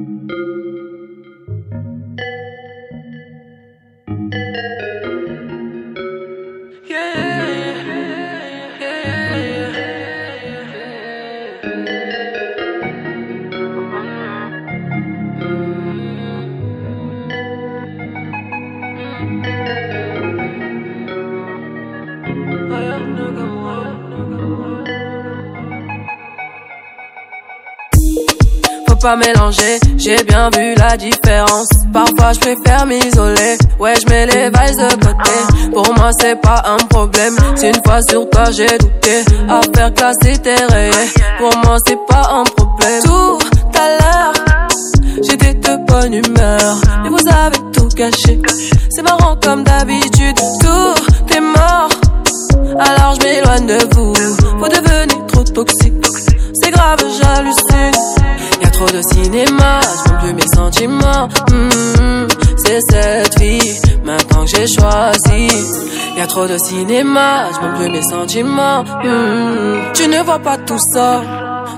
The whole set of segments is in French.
Música pas mélanger, j'ai bien vu la différence. Parfois je préfère m'isoler, ouais je mets les vibes de côté. Pour moi c'est pas un problème, si une fois sur toi j'ai douté. À faire classer tes rayés, pour moi c'est pas un problème. Tout à l'heure, j'étais de bonne humeur, mais vous avez tout caché. C'est marrant comme d'habitude, tout est mort. Alors je m'éloigne de vous, vous devenez trop toxique. C'est grave, j'hallucine de cinéma, je plus mes sentiments. Hmm, c'est cette vie, maintenant que j'ai choisi. Y a trop de cinéma, je plus mes sentiments. Hmm, tu ne vois pas tout ça,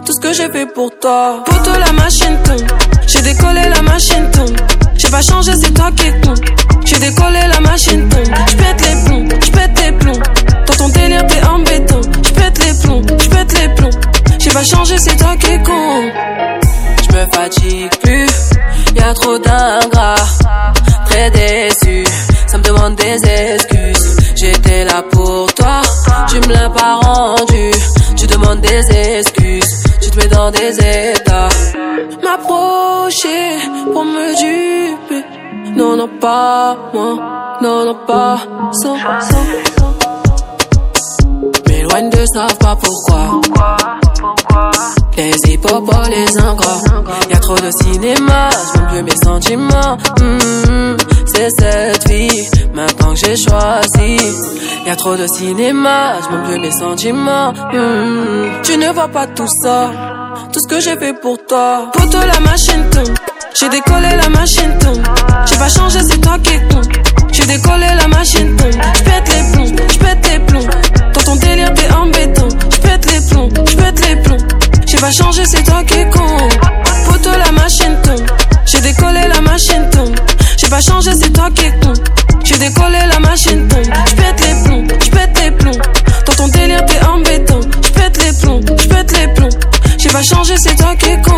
tout ce que j'ai fait pour toi. Pour toi la machine tombe, j'ai décollé la machine tombe. J'ai pas changé, c'est toi qui tombe. J'ai décollé la machine tombe. J'pète les plombs, j'pète les plombs. Dans ton délire t'es embêtant. J'pète les plombs, j'pète les plombs. J'ai pas changé, c'est toi qui plus. Y a trop d'ingrats, très déçu. Ça me demande des excuses. J'étais là pour toi, tu me l'as pas rendu. Tu demandes des excuses, tu te mets dans des états. M'approcher pour me duper. Non, non, pas moi. Non, non, pas sans, sans. M'éloigne de ça, pas pourquoi. Les hippopos, les ingrats. Y'a trop de cinéma, je plus mes sentiments. Hmm, c'est cette vie, maintenant que j'ai choisi. Y'a trop de cinéma, je plus mes sentiments. Hmm, tu ne vois pas tout ça, tout ce que j'ai fait pour toi. Pour toi, la machine tombe. J'ai décollé la machine tombe. J'ai pas changé, c'est toi qui con. J'ai décollé la machine tombe. Changé, c'est toi qui es con. Poto, la machine tombe. J'ai décollé la machine tombe. J'ai pas changé, c'est toi qui es con. J'ai décollé la machine tombe. J'pète les plombs, j'pète les plombs. Dans ton délire, t'es embêtant. J'pète les plombs, j'pète les plombs. J'ai pas changé, c'est toi qui es con.